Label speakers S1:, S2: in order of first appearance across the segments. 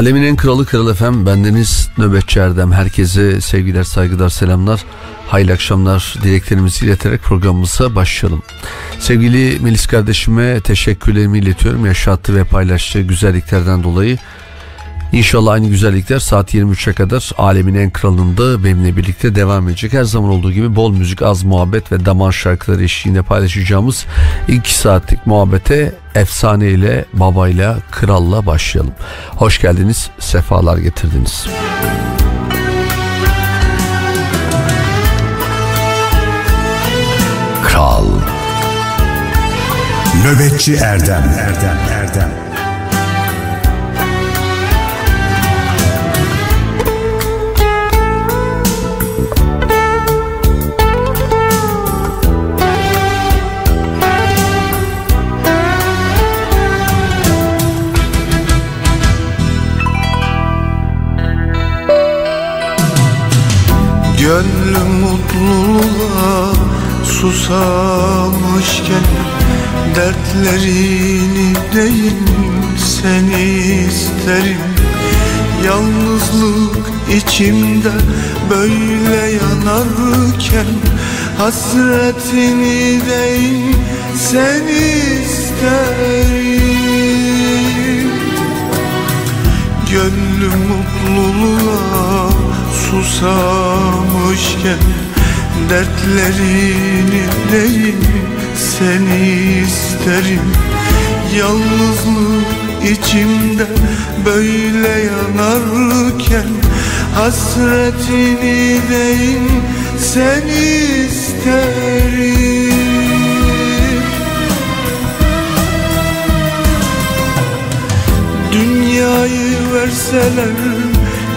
S1: Alemin en kralı Kral Efem bendeniz Nöbetçi Erdem. Herkese sevgiler, saygılar, selamlar. Hayırlı akşamlar dileklerimizi ileterek programımıza başlayalım. Sevgili Melis kardeşime teşekkürlerimi iletiyorum. Yaşattığı ve paylaştığı güzelliklerden dolayı. İnşallah aynı güzellikler saat 23'e kadar alemin en kralında benimle birlikte devam edecek. Her zaman olduğu gibi bol müzik, az muhabbet ve damar şarkıları eşliğinde paylaşacağımız 2 saatlik muhabbete efsane ile babayla kralla başlayalım. Hoş geldiniz, sefalar getirdiniz.
S2: Kral Nöbetçi Erdem Erdem Erdem
S3: Gönlüm mutluluğa susamışken Dertlerini değil seni isterim. Yalnızlık içimde böyle yanarken Hasretini değil seni isterim. Gönlüm mutluluğa susamışken Dertlerini değil seni isterim? Yalnızlık içimde böyle yanarken Hasretini değil seni isterim? Dünyayı verseler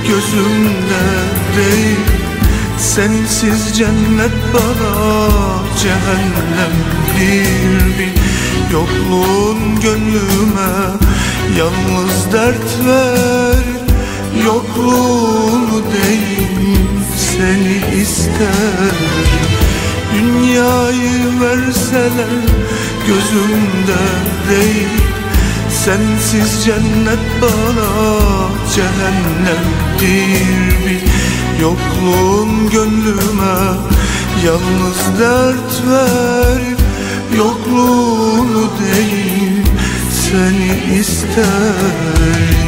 S3: gözümde değil. Sensiz cennet bana cehennem bir bir Yokluğun gönlüme yalnız dert ver. Yokluğunu değil seni ister. Dünyayı verseler gözümde değil. Sensiz cennet bana cehennemdir bir Yokluğun gönlüme yalnız dert verir Yokluğunu değil seni isterim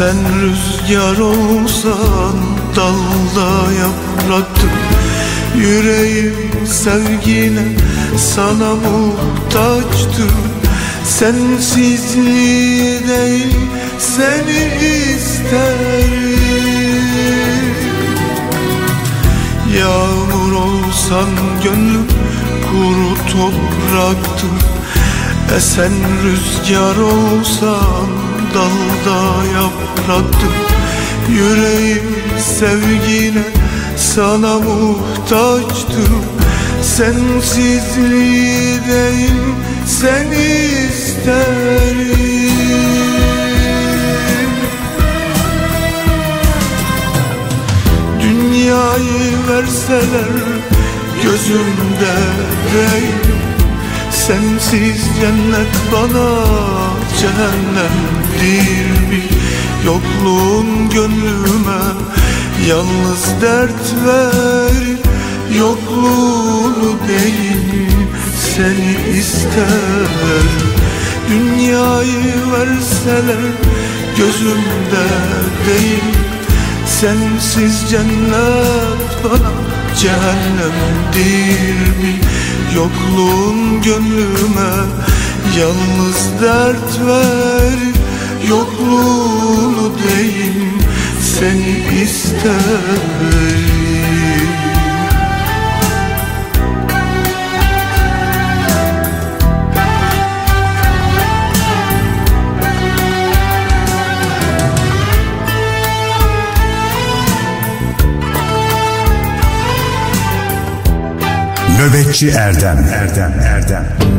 S3: Esen rüzgar olsan dalda yapraktı Yüreğim sevgine sana muhtaçtı. Sensizliği değil seni isterim Yağmur olsan gönlüm kuru topraktır Esen rüzgar olsan dalda yapraktım Yüreğim sevgine sana muhtaçtır Sensizliği değil seni isterim. Dünyayı verseler gözümde değil Sensiz cennet bana cehennemdir bir Yokluğun gönlüme yalnız dert verir Yokluğunu değil seni ister. Dünyayı verseler gözümde değil. Sensiz cennet bana cehennemdir. Bir Yokluğun gönlüme yalnız dert ver Yokluğunu değil seni isterim.
S2: Nöbetçi Erdem. Erdem Erdem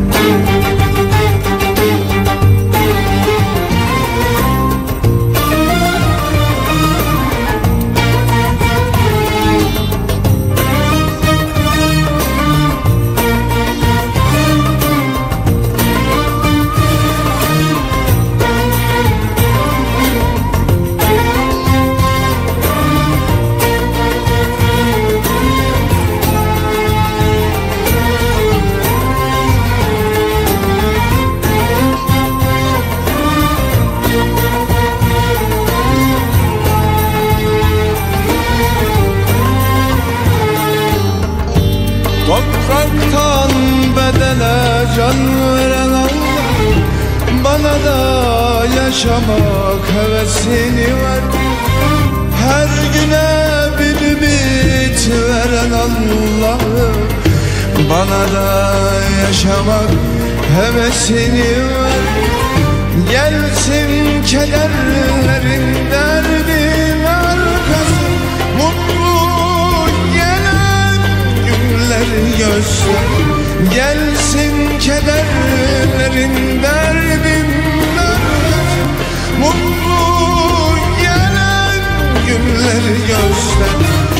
S3: Bana da yaşamak hevesini ver. Gelsin kederlerin derdin arkası Mutlu gelen günleri göster. Gelsin kederlerin derdin Mutlu gelen günleri göster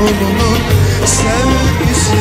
S3: da kulunun sevgisini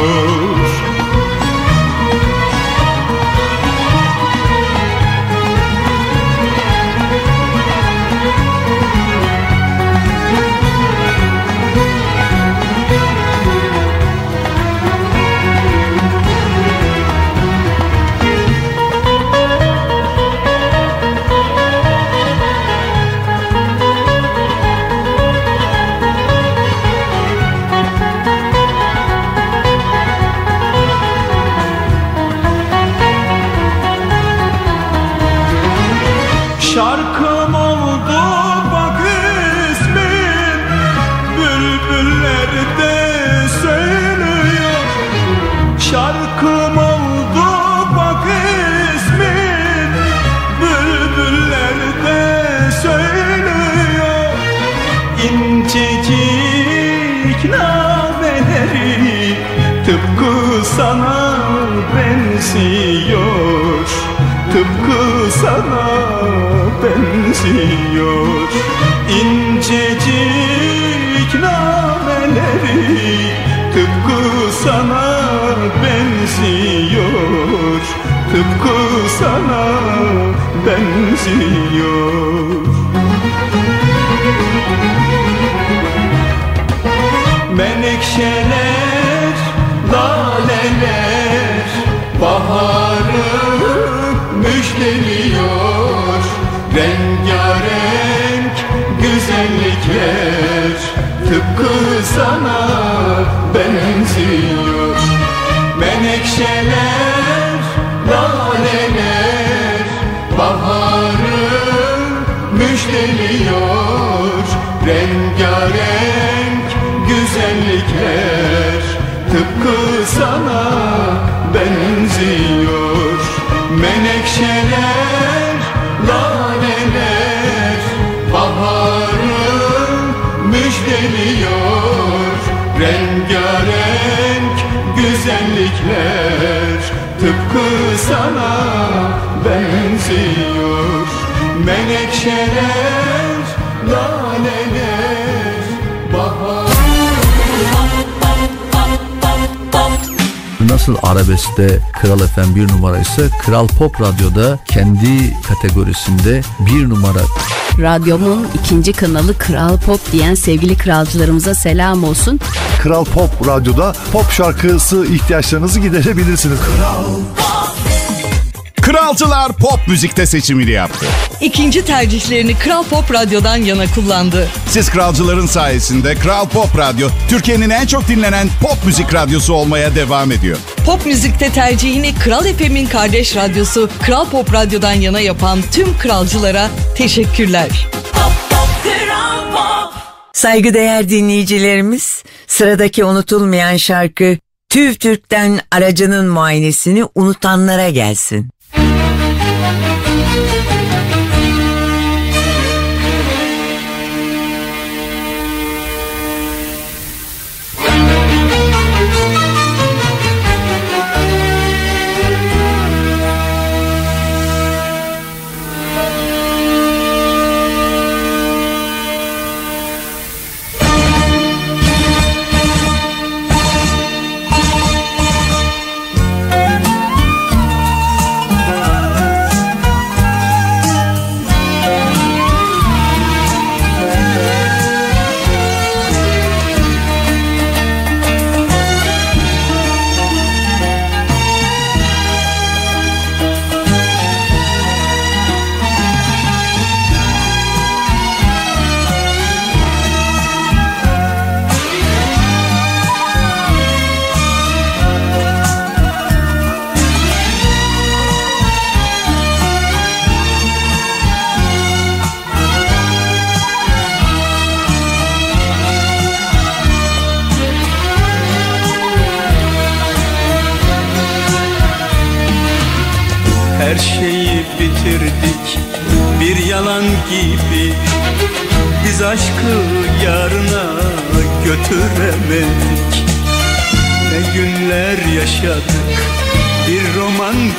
S4: benziyor güzellikler Tıpkı sana benziyor. Menekşeler, laleler Baharı müjdeliyor. Rengarenk güzellikler Tıpkı sana benziyor. Menekşeler, laleler
S1: Nasıl arabeskte Kral FM bir numara ise Kral Pop Radyo'da kendi kategorisinde bir numara.
S5: Radyomun ikinci kanalı Kral Pop diyen sevgili kralcılarımıza selam olsun.
S6: Kral Pop Radyo'da pop şarkısı ihtiyaçlarınızı giderebilirsiniz.
S7: Kralcılar pop müzikte seçimini yaptı.
S8: İkinci tercihlerini Kral Pop Radyo'dan yana kullandı.
S7: Siz kralcıların sayesinde Kral Pop Radyo Türkiye'nin en çok dinlenen pop müzik radyosu olmaya devam ediyor.
S8: Pop müzikte tercihini Kral FM'in kardeş radyosu Kral Pop Radyo'dan yana yapan tüm kralcılara teşekkürler.
S9: Saygıdeğer dinleyicilerimiz, sıradaki unutulmayan şarkı TÜV TÜRK'ten aracının muayenesini unutanlara gelsin.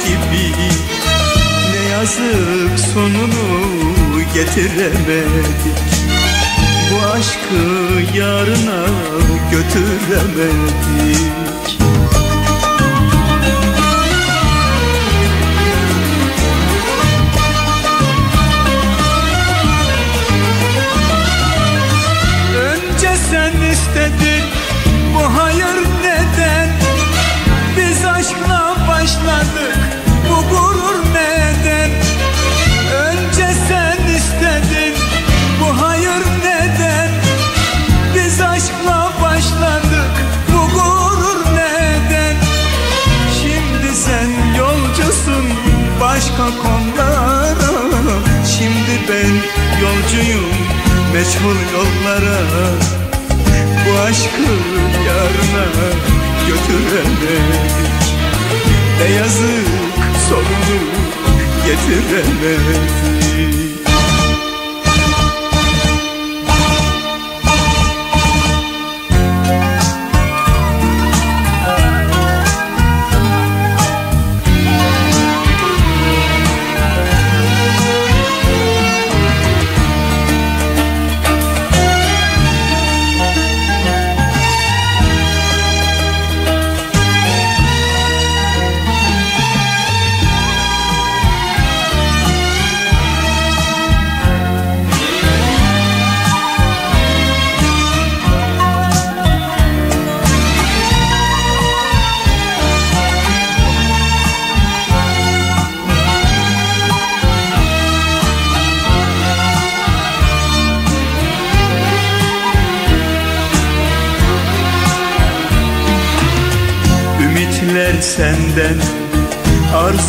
S4: Gibi. Ne yazık sonunu getiremedik. Bu aşkı yarına götüremedik başka konulara Şimdi ben yolcuyum meçhul yollara. Bu aşkı yarına götüremedik Ne yazık sonunu getiremedik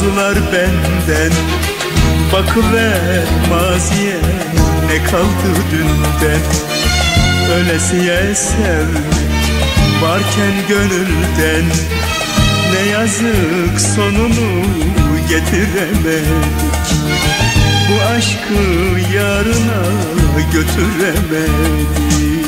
S4: Arzular benden Bakıver maziye Ne kaldı dünden? Ölesiye sevmek Varken gönülden Ne yazık sonunu getiremedik. Bu aşkı yarına götüremedik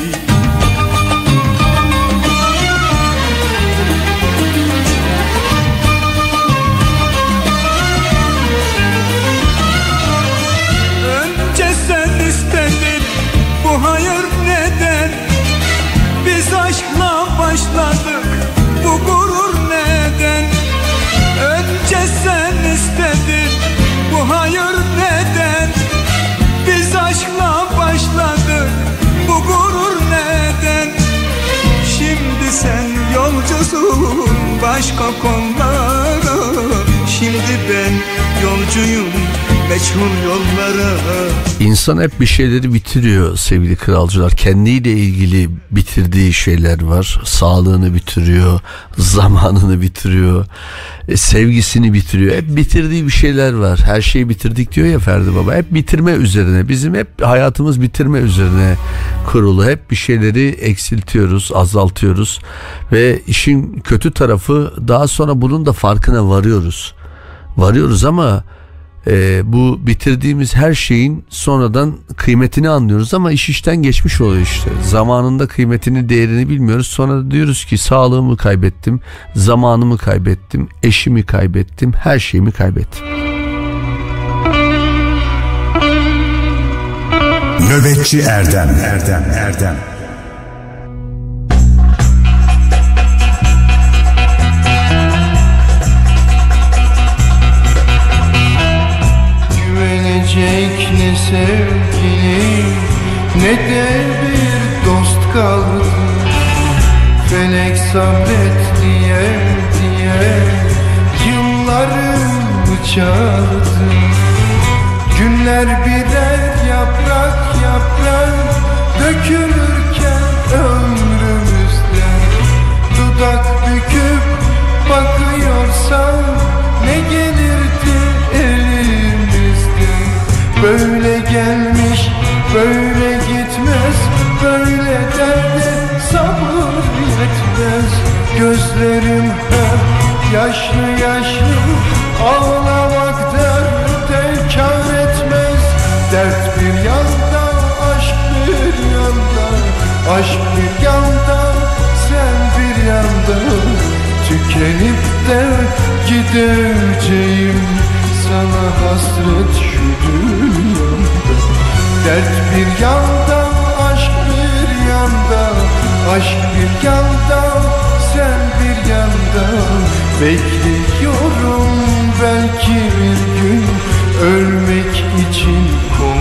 S4: yolcusun başka konulara Şimdi ben yolcuyum meçhul yollara
S1: İnsan hep bir şeyleri bitiriyor sevgili kralcılar. Kendiyle ilgili bitirdiği şeyler var. Sağlığını bitiriyor, zamanını bitiriyor, e, sevgisini bitiriyor. Hep bitirdiği bir şeyler var. Her şeyi bitirdik diyor ya Ferdi Baba. Hep bitirme üzerine. Bizim hep hayatımız bitirme üzerine kurulu. Hep bir şeyleri eksiltiyoruz, azaltıyoruz ve işin kötü tarafı daha sonra bunun da farkına varıyoruz. Varıyoruz ama e, bu bitirdiğimiz her şeyin sonradan kıymetini anlıyoruz ama iş işten geçmiş oluyor işte. Zamanında kıymetini değerini bilmiyoruz. Sonra diyoruz ki sağlığımı kaybettim, zamanımı kaybettim, eşimi kaybettim, her şeyimi kaybettim.
S2: Nöbetçi Erdem. Erdem Erdem.
S3: Güvenecek ne sevgili ne de bir dost kaldı. Felek sabret diye diye yıllarımı çaldı Günler birer yaprak dökülürken ömrümüzden Dudak büküp bakıyorsam ne gelirdi elimizden Böyle gelmiş böyle gitmez böyle derde sabır yetmez. Gözlerim hep yaşlı yaşlı ağlamak Aşk bir yanda sen bir yanda. Tükenip de gideceğim Sana hasret şu dünyamda. Dert bir yanda aşk bir yanda. Aşk bir yanda sen bir yanda. Bekliyorum belki bir gün. Ölmek için kollarında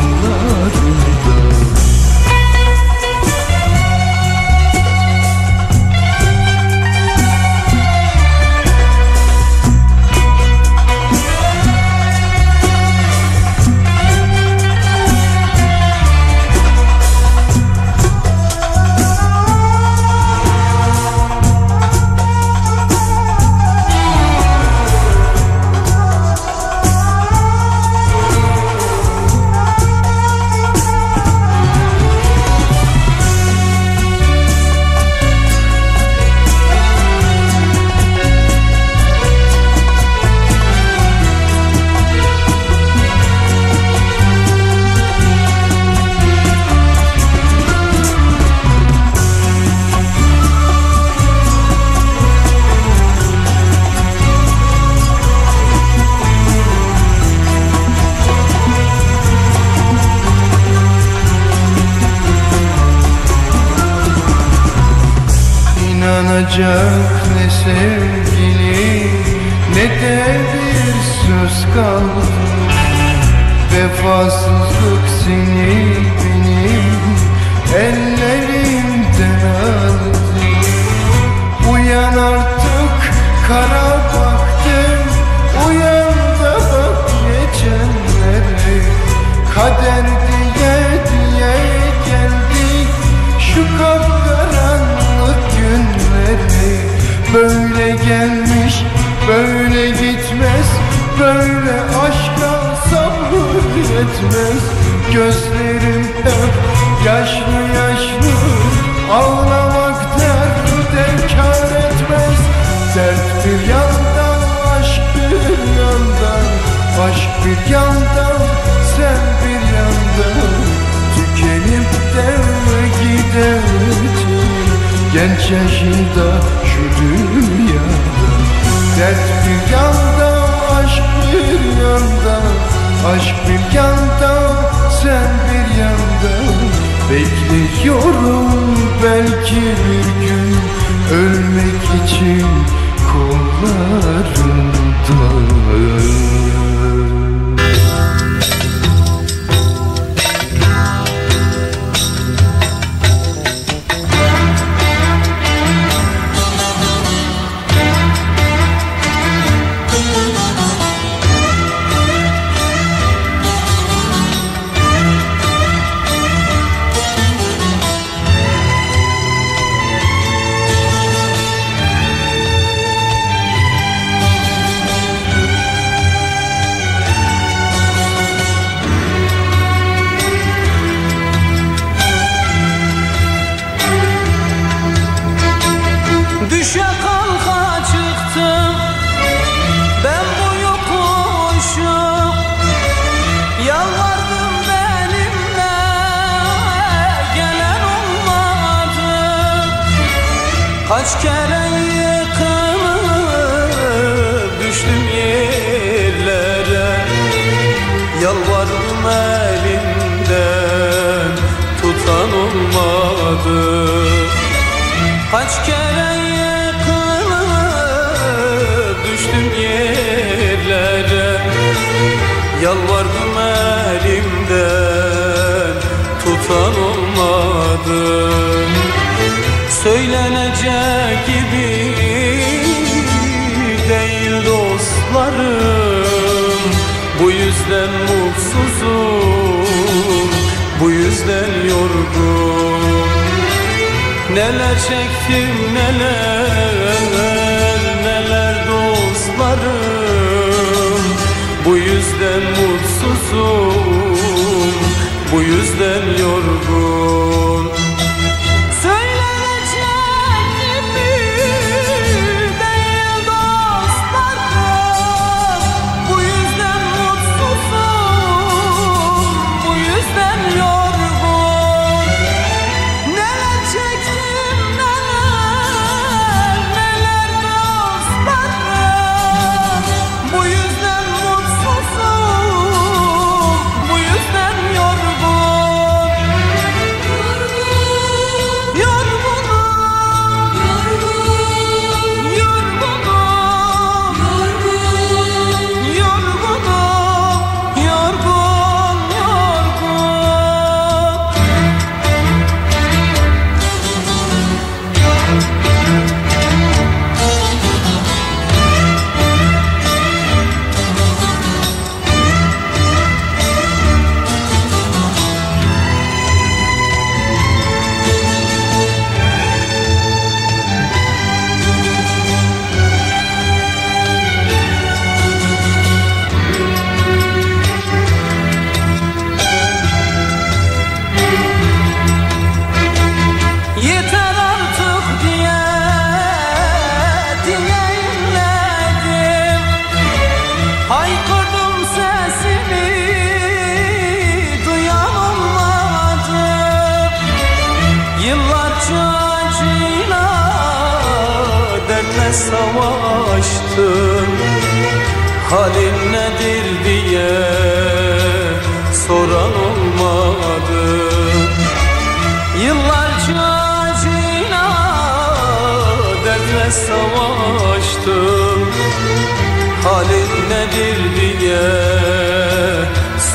S3: İnanacak ne yaşında şu dünyada. Dert bir yanda aşk bir yanda. Aşk bir yanda sen bir yanda. Bekliyorum belki bir gün Ölmek için kollarında
S4: Kaç kere yıkılıp düştüm yerlere. Yalvardım elimden tutan olmadı. Söylenecek gibi değil dostlarım. Bu yüzden mutsuzum, bu yüzden yorgun Neler çektim neler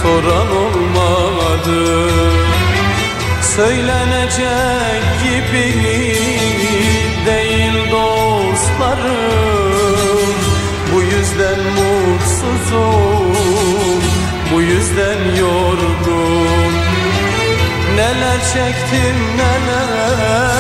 S9: soran olmadı. Söylenecek gibi değil dostlarım. Bu yüzden mutsuzum, bu yüzden yorgun Neler çektim neler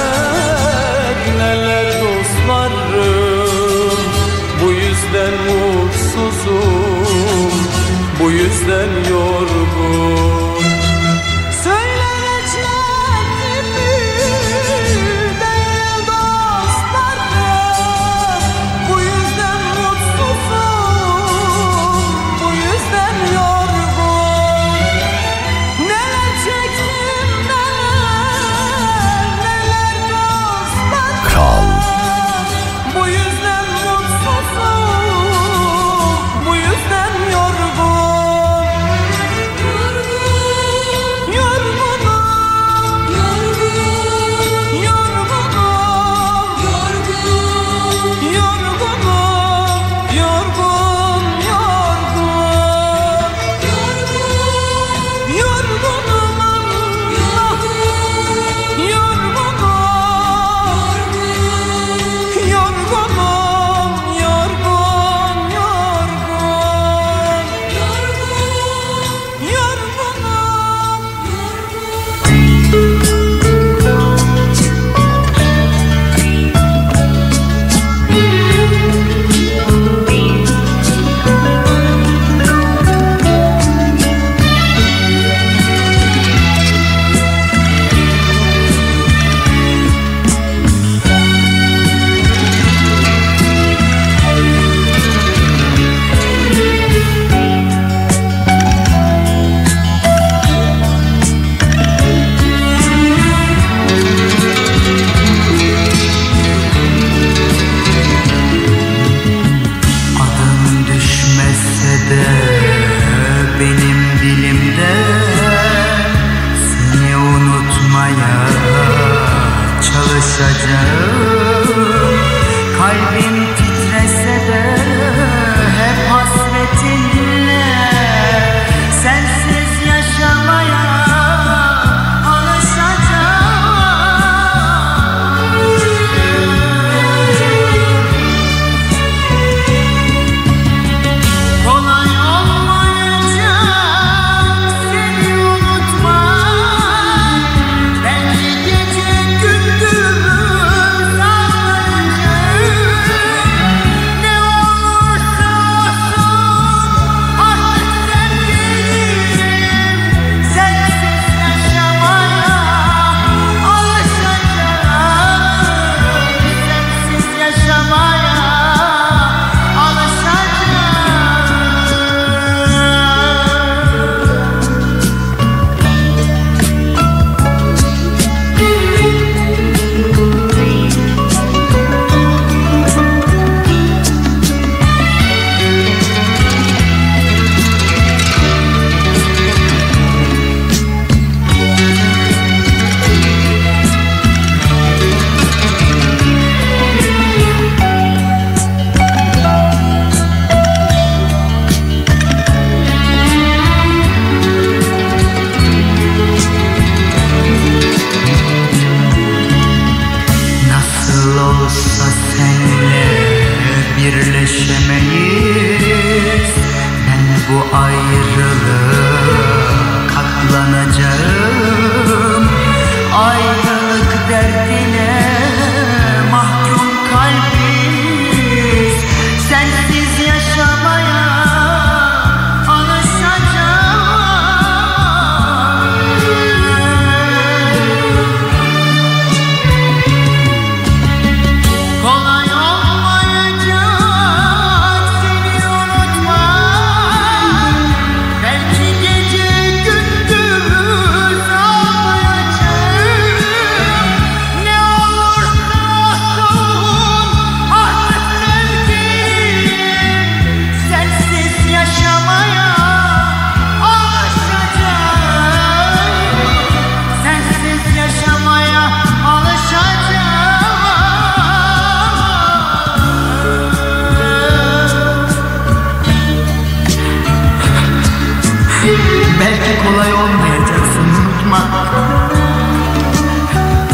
S10: kolay
S9: olmayacaksın unutma.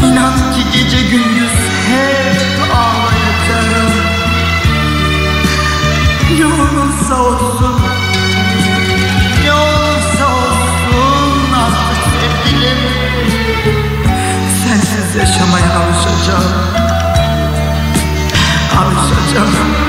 S9: İnan ki gece gündüz hep ağlayacağım. Ne olursa olsun Ne olursa olsun artık sevgilim. Sensiz yaşamaya alışacağım Alışacağım.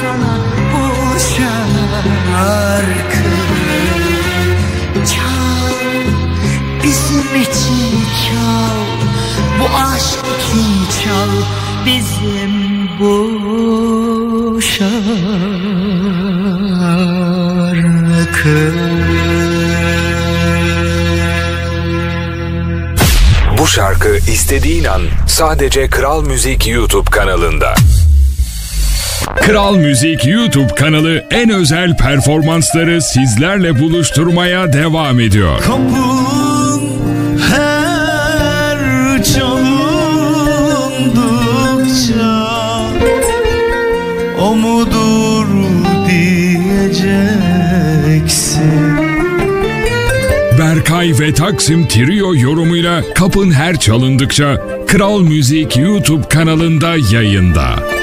S9: Sana bu Çal bizim için çal Bu aşk için çal bizim bu şarkı
S11: Bu şarkı
S12: istediğin an sadece Kral Müzik YouTube kanalında.
S13: Kral Müzik YouTube kanalı en özel performansları sizlerle buluşturmaya devam ediyor.
S14: Kapın her çalındıkça O mudur diyeceksin
S13: Berkay ve Taksim Trio yorumuyla kapın her çalındıkça Kral Müzik YouTube kanalında yayında.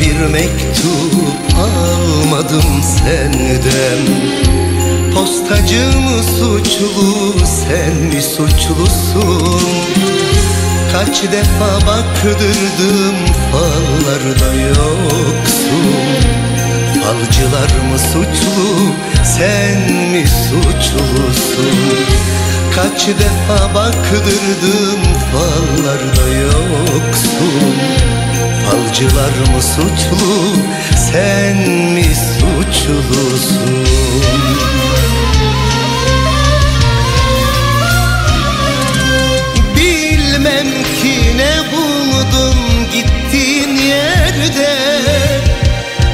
S3: Bir mektup almadım senden. Postacı suçlu sen mi suçlusun? Kaç defa baktırdım fallarda yoksun. Falcılar mı suçlu sen mi suçlusun? Kaç defa baktırdım fallarda yoksun Falcılar mı suçlu sen mi suçlusun? Bilmem ki ne buldun gittiğin yerde.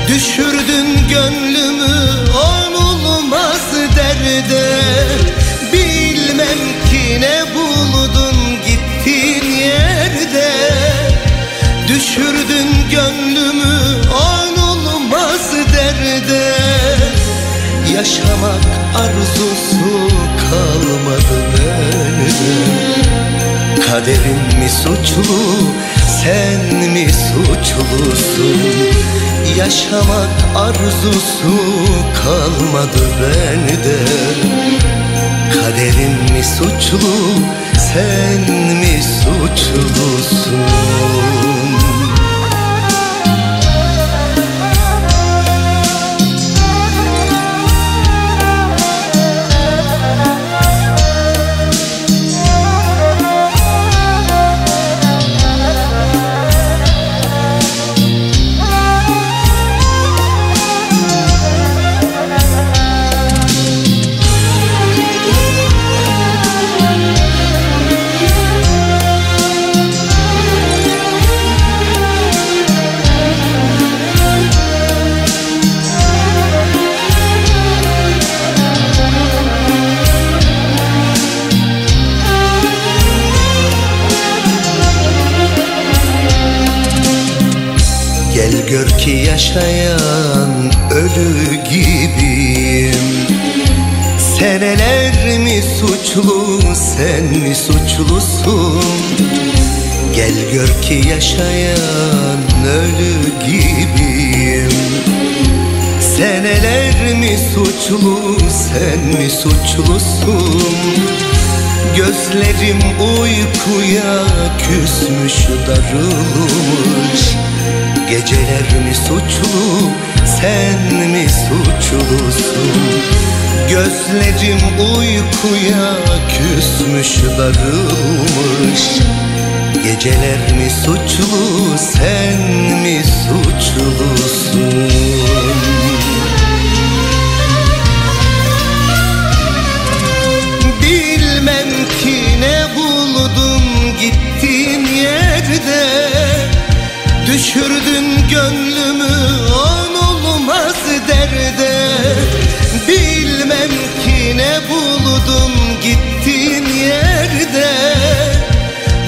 S3: Düşürdün gönlümü Yaşamak arzusu kalmadı bende Kaderim mi suçlu sen mi suçlusun? Yaşamak arzusu kalmadı bende. Kaderim mi suçlu sen mi suçlusun Gözlerim uykuya küsmüş darılmış. Geceler mi suçlu sen mi suçlusun? Gözlerim uykuya küsmüş darılmış. Geceler mi suçlu sen mi suçlusun ne buldun gittiğin yerde Düşürdün gönlümü onulmaz derde. Bilmem ki ne buldun gittiğin yerde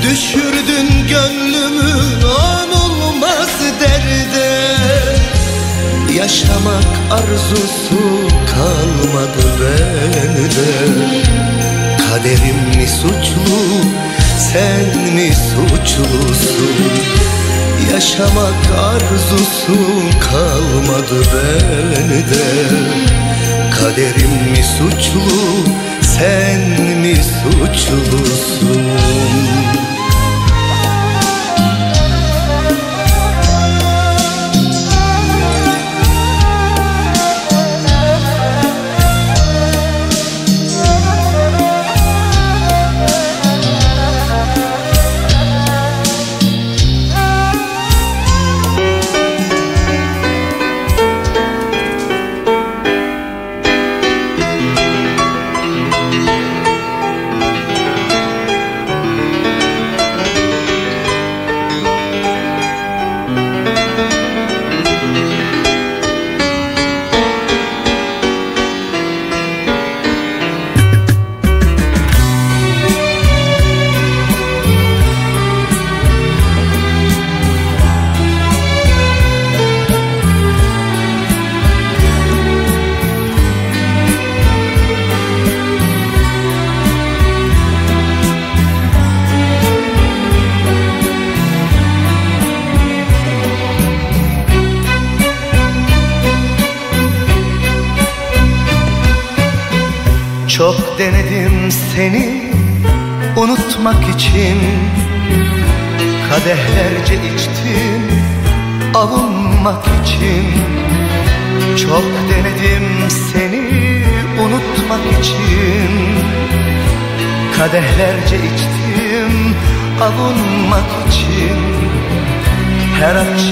S3: Düşürdün gönlümü onulmaz derde. Yaşamak arzusu kalmadı bende Kaderim mi suçlu sen mi suçlusun? Yaşamak arzusu kalmadı bende. Kaderim mi suçlu sen mi suçlusun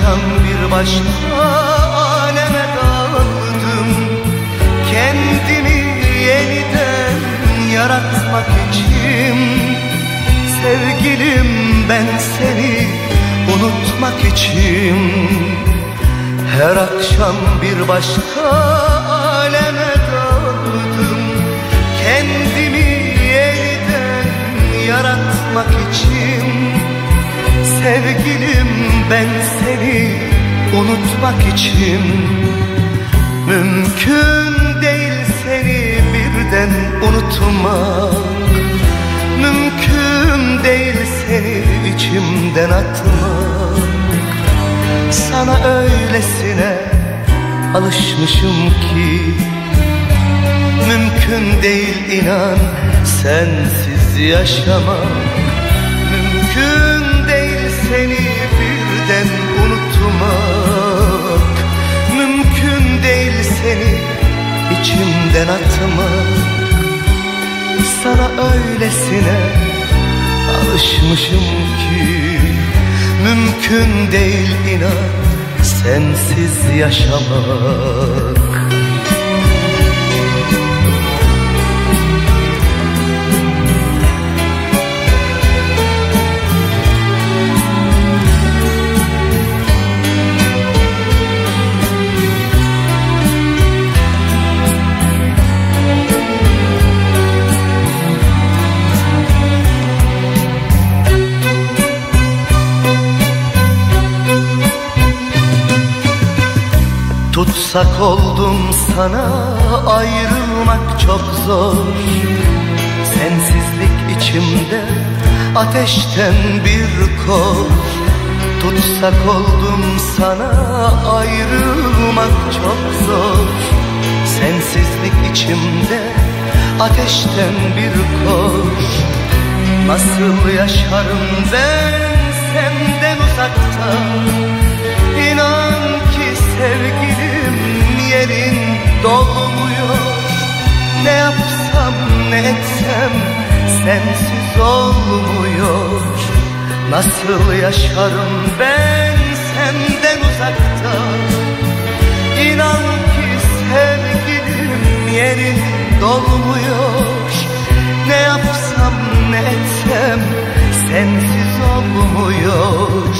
S3: Akşam bir başka aleme daldım. Kendimi yeniden yaratmak için Sevgilim ben seni unutmak için. Her akşam bir başka aleme daldım. Kendimi yeniden yaratmak için Sevgilim ben seni unutmak için. Mümkün değil seni birden unutmak. Mümkün değil seni içimden atmak. Sana öylesine alışmışım ki. Mümkün değil inan sensiz yaşamak unutmak Mümkün değil seni içimden atmak. Sana öylesine alışmışım ki. Mümkün değil inan sensiz yaşamak Tutsak oldum sana ayrılmak çok zor. Sensizlik içimde ateşten bir kor. Tutsak oldum sana ayrılmak çok zor. Sensizlik içimde ateşten bir kor. Nasıl yaşarım ben senden uzakta? İnan ki sevgilim yerin dolmuyor. Ne yapsam ne etsem sensiz olmuyor. Nasıl yaşarım ben senden uzakta? İnan ki sevgilim yerin dolmuyor. Ne yapsam ne etsem sensiz olmuyor.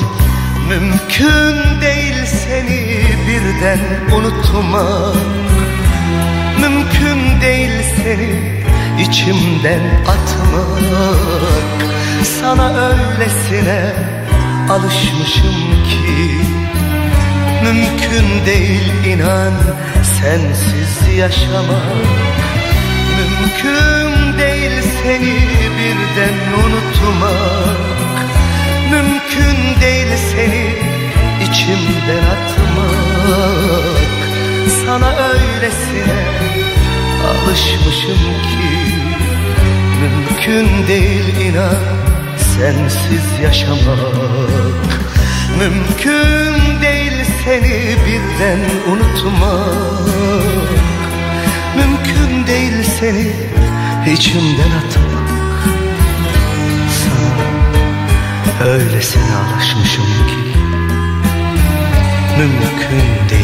S3: Mümkün değil seni birden unutmak Mümkün değil seni içimden atmak. Sana öylesine alışmışım ki Mümkün değil inan sensiz yaşamak. Mümkün değil seni birden unutmak. Mümkün değil seni içimden atmak. Sana öylesine alışmışım ki Mümkün değil inan sensiz yaşamak. Mümkün değil seni birden unutmak. Mümkün değil seni içimden atmak. Sana öylesine alışmışım ki Mümkün değil seni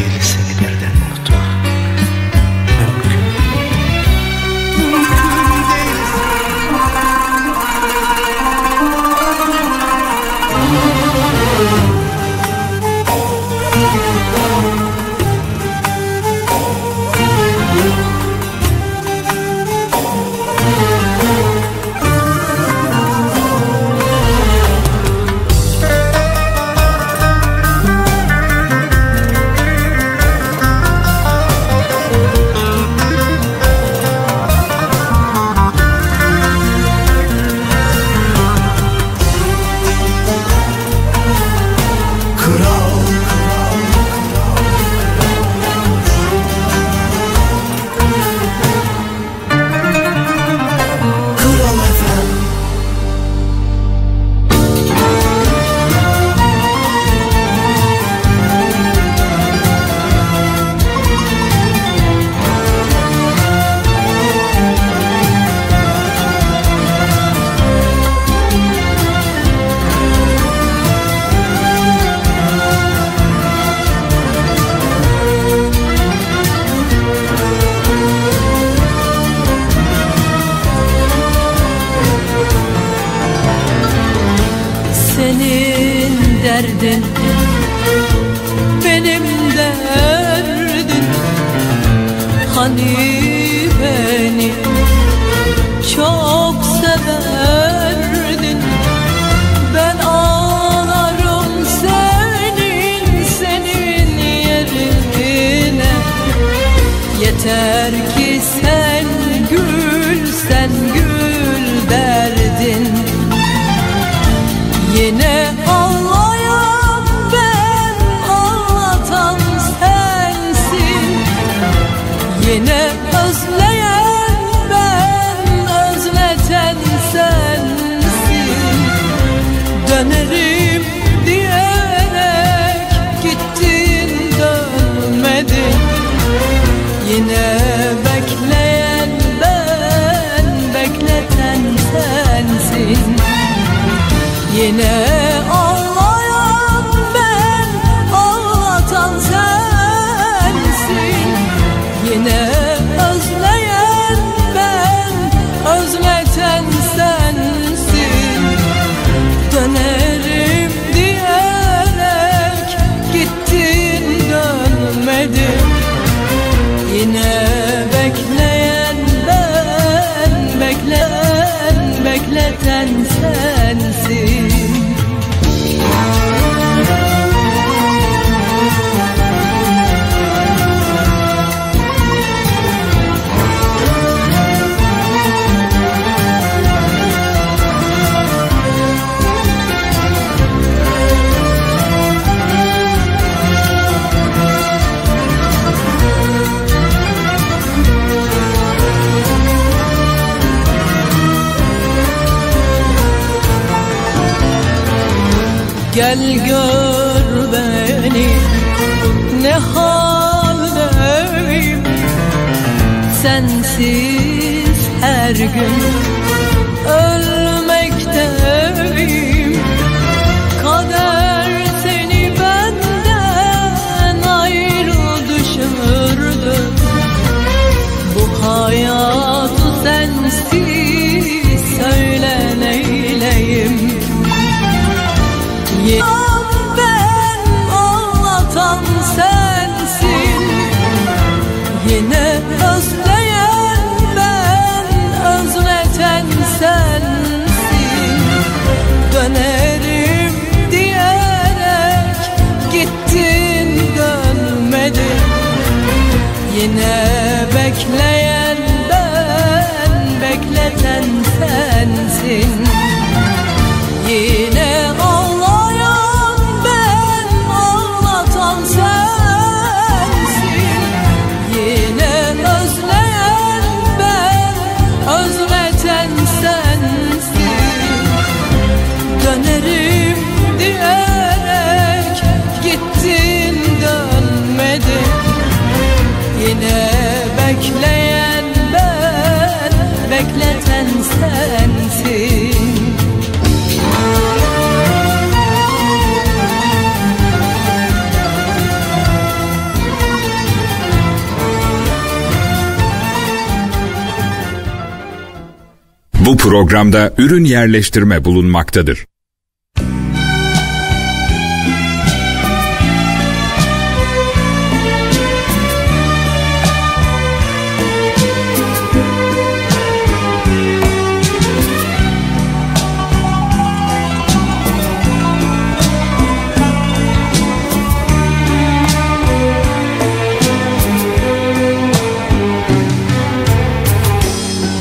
S13: programda ürün yerleştirme bulunmaktadır.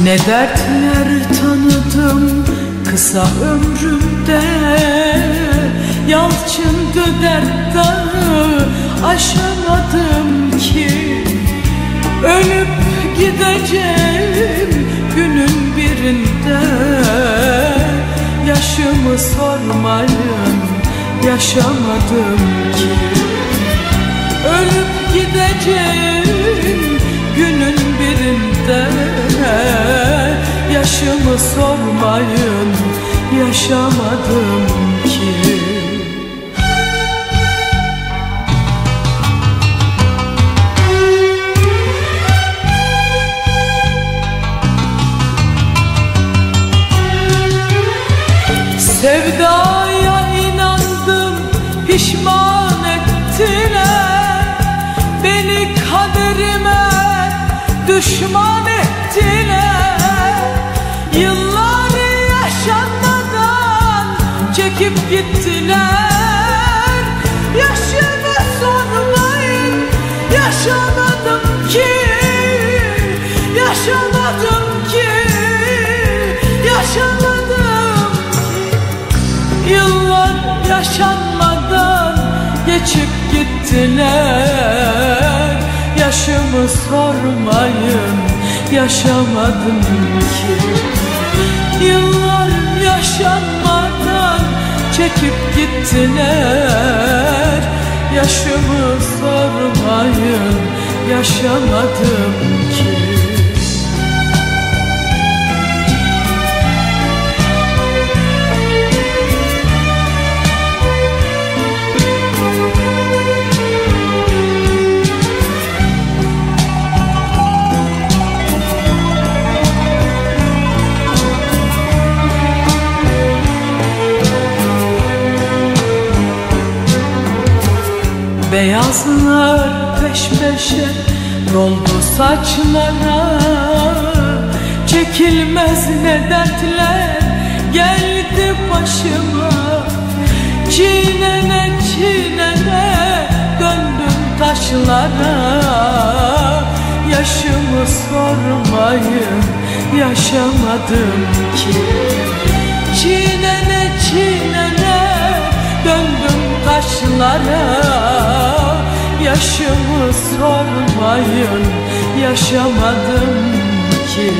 S15: Ne dertler Ölüp gideceğim günün birinde. Yaşımı sormayın yaşamadım ki. Ölüp gideceğim günün birinde. Yaşımı sormayın yaşamadım ki Yaşamadım ki Yaşamadım ki. Yıllar yaşanmadan geçip gittiler. Yaşımı sormayın yaşamadım ki. Yıllar yaşanmadan çekip gittiler. Yaşımı sormayın yaşamadım ki. Beyazlar peş peşe doldu saçlara Çekilmez ne dertler. Geldi başıma Çiğnene çiğnene döndüm taşlara. Yaşımı sormayın yaşamadım ki. Çiğnene çiğnene döndüm taşlara Yaşımı sormayın yaşamadım ki.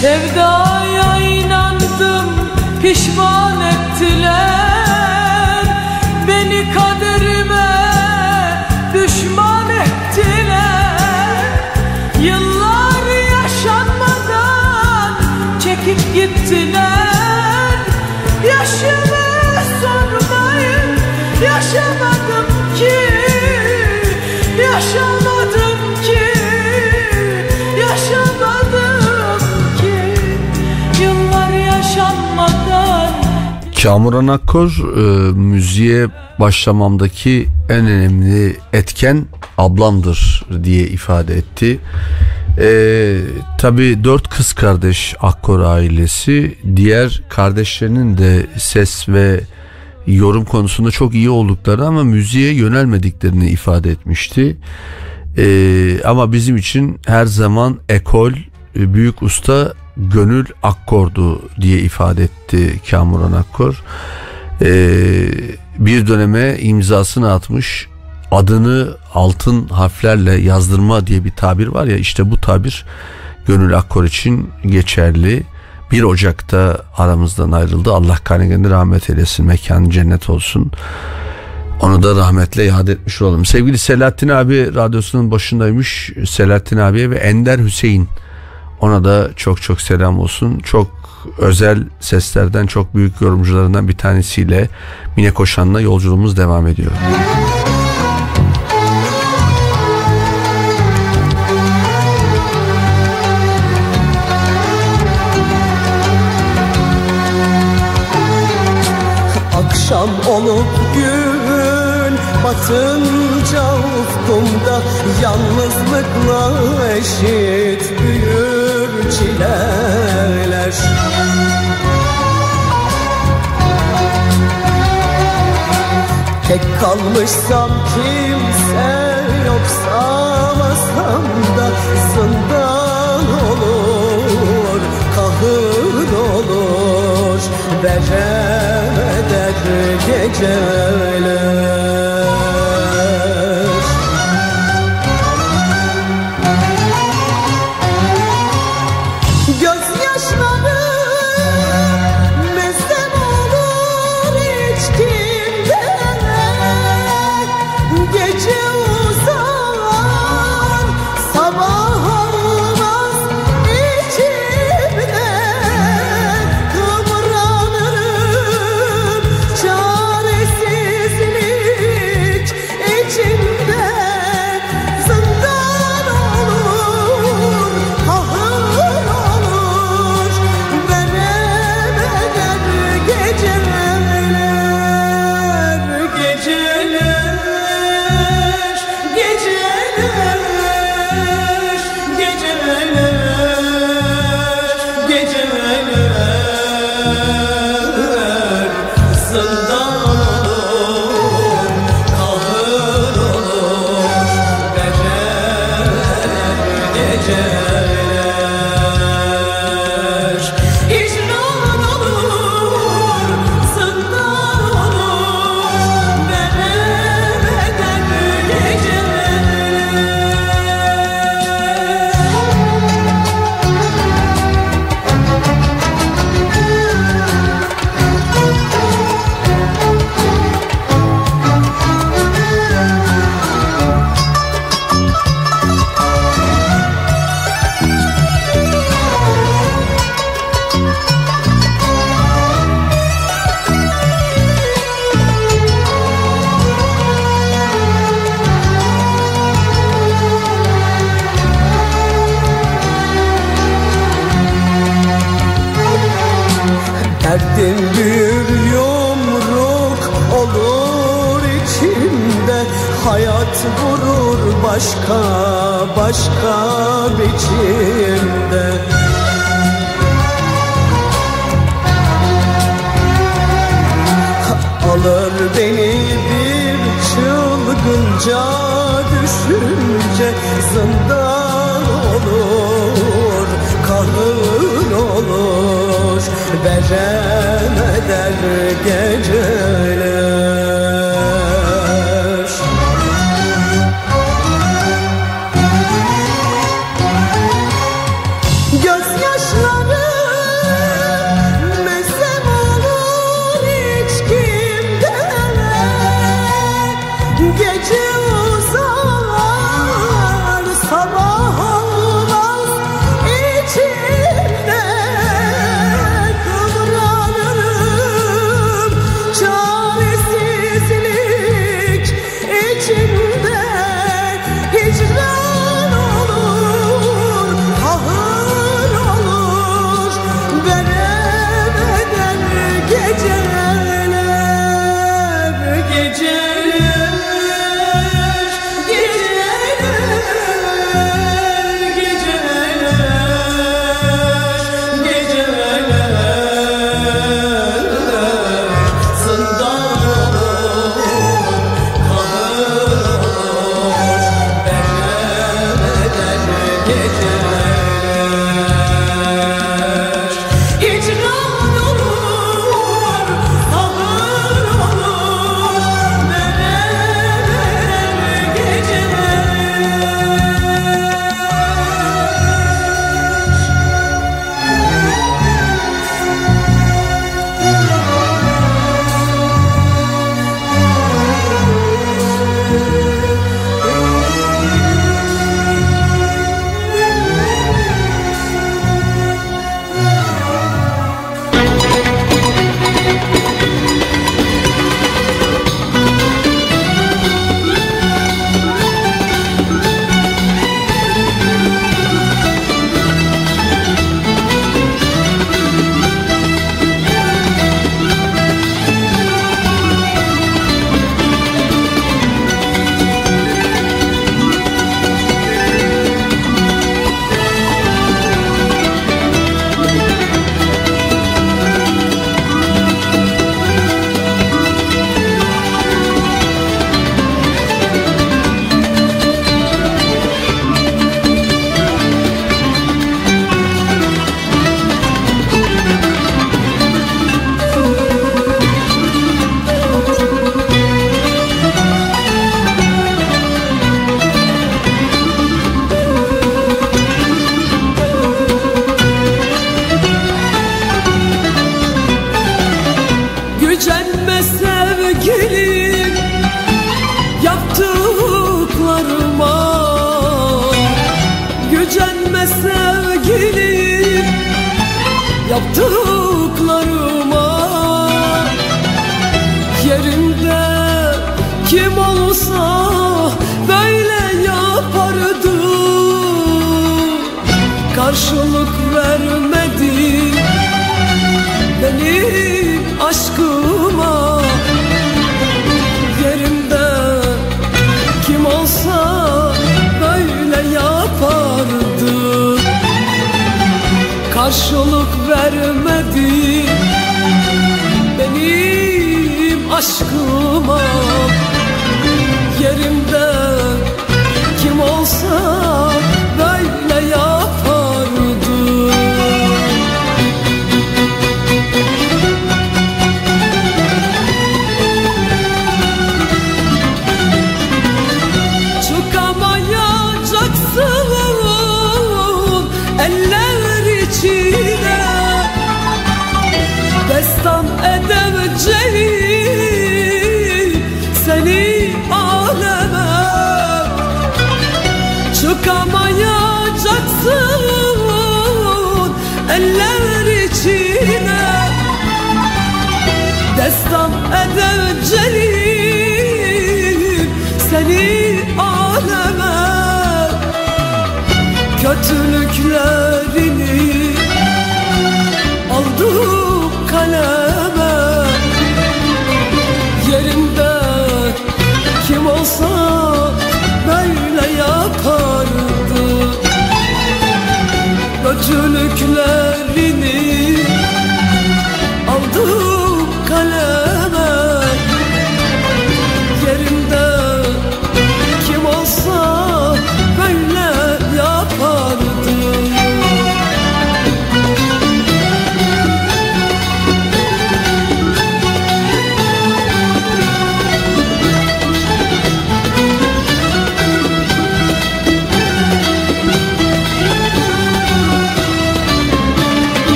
S15: Sevdaya inandım pişman ettiler.
S1: Kamuran Akkor e, müziğe başlamamdaki en önemli etken ablamdır diye ifade etti. E, Tabi dört kız kardeş Akkor ailesi diğer kardeşlerinin de ses ve yorum konusunda çok iyi oldukları ama müziğe yönelmediklerini ifade etmişti. E, ama bizim için her zaman ekol e, büyük usta Gönül Akkor'du diye ifade etti Kamuran Akkor. Ee, bir döneme imzasını atmış adını altın harflerle yazdırma diye bir tabir var ya işte bu tabir Gönül Akkor için geçerli. 1 Ocak'ta aramızdan ayrıldı. Allah kanegeni rahmet eylesin. Mekan cennet olsun. Onu da rahmetle yad etmiş olalım. Sevgili Selahattin abi radyosunun başındaymış. Selahattin abiye ve Ender Hüseyin ona da çok çok selam olsun. Çok özel seslerden çok büyük yorumcularından bir tanesiyle Mine Koşan'la yolculuğumuz devam ediyor.
S16: Akşam olup gün batınca ufkumda Yalnızlıkla eşit Tek kalmışsam kimse yoksa masamda Zindan olur, kahır olur. Verem eder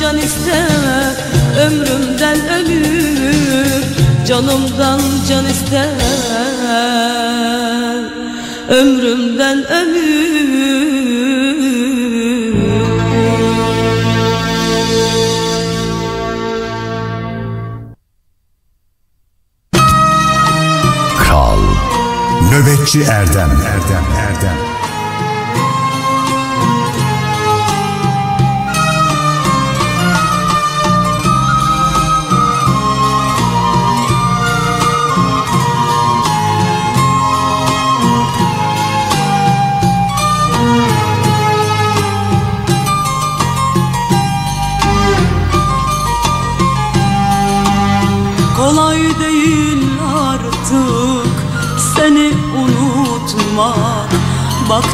S15: can iste ömrümden ölür Canımdan can iste ömrümden ölür.
S2: Kral Nöbetçi Erdem. Erdem Erdem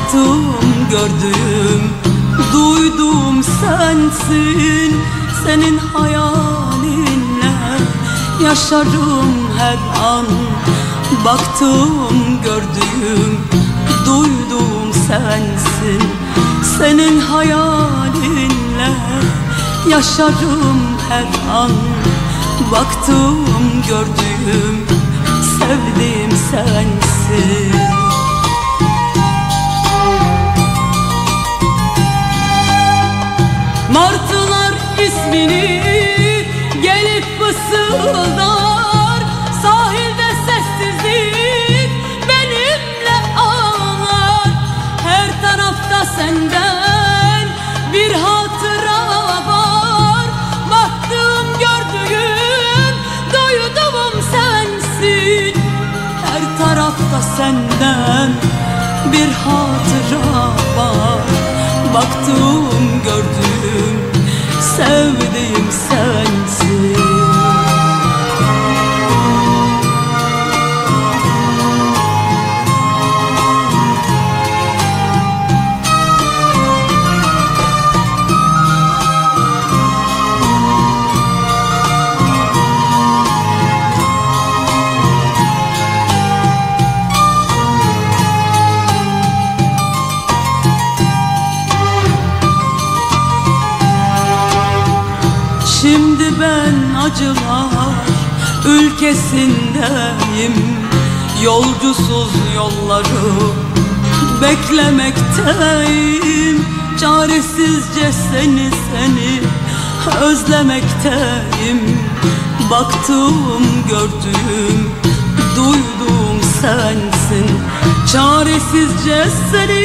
S15: Baktım gördüm duydum sensin. Senin hayalinle yaşarım her an. Baktım gördüm duydum sensin. Senin hayalinle yaşarım her an. Baktım gördüm sevdiğim sensin Martılar ismini gelip fısıldar. Sahilde sessizlik benimle ağlar. Her tarafta senden bir hatıra var. Baktığım gördüğüm duyduğum sensin. Her tarafta senden bir hatıra var Baktığım gördüğüm sevdiğim sensin ülkesindeyim. Yolcusuz yolları beklemekteyim. Çaresizce seni seni özlemekteyim. Baktığım gördüğüm duyduğum sensin. Çaresizce seni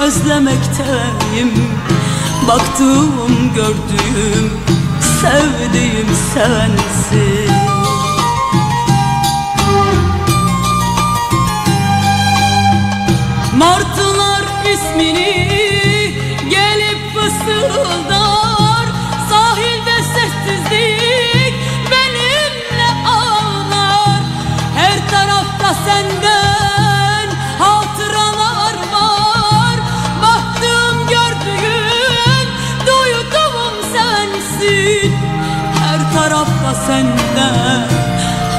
S15: özlemekteyim. Baktığım gördüğüm sevdiğim sensin sensin Her tarafta senden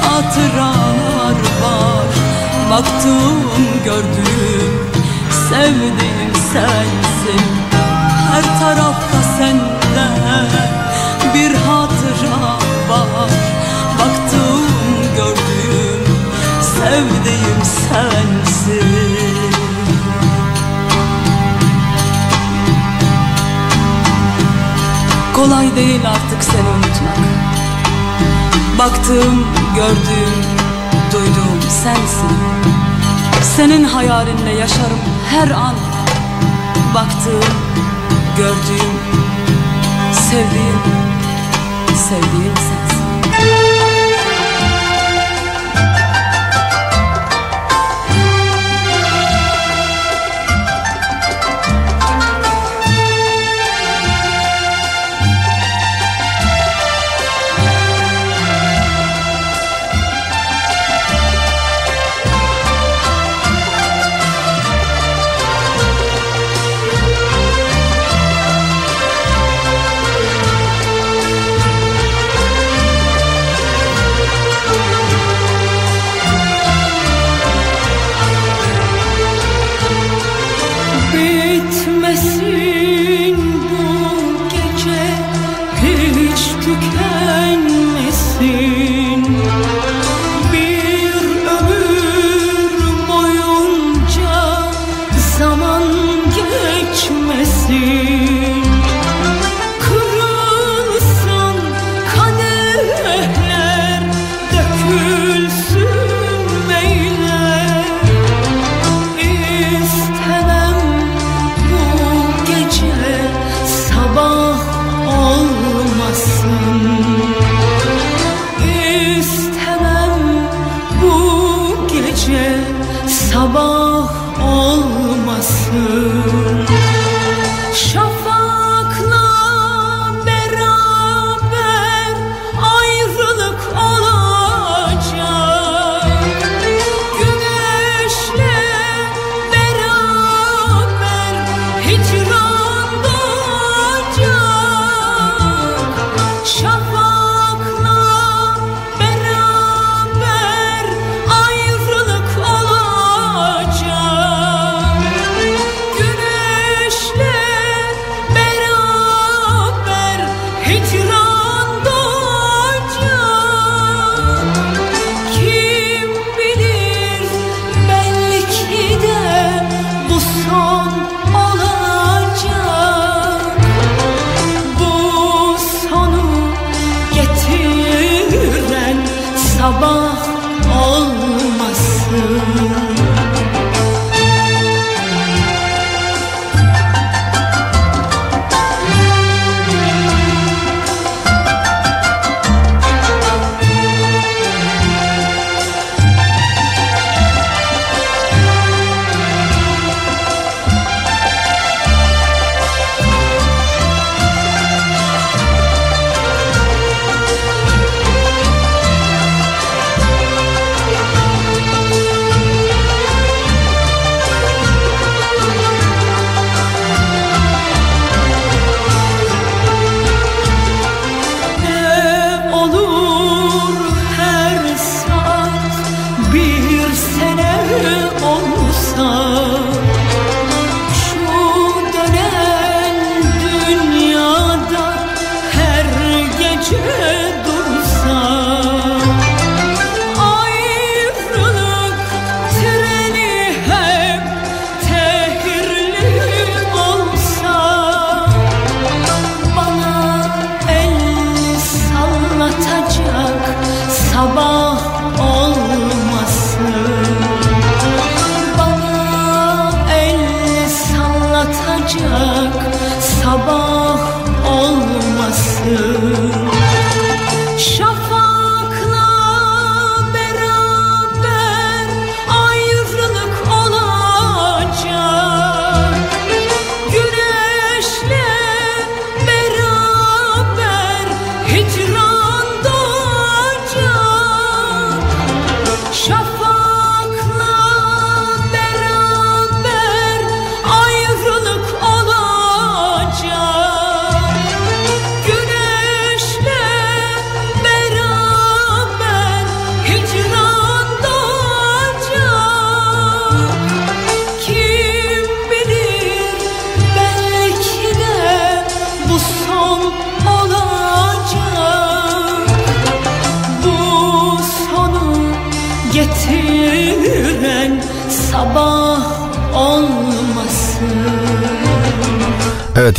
S15: hatıralar var. Baktığım gördüğüm sevdiğim sensin. Her tarafta senden bir hatıra var. Baktığım gördüğüm sevdiğim sensin Kolay değil artık seni unutmak. Baktığım, gördüğüm, duyduğum sensin. Senin hayalinle yaşarım her an. Baktığım, gördüğüm, sevdiğim, sevdiğim sensin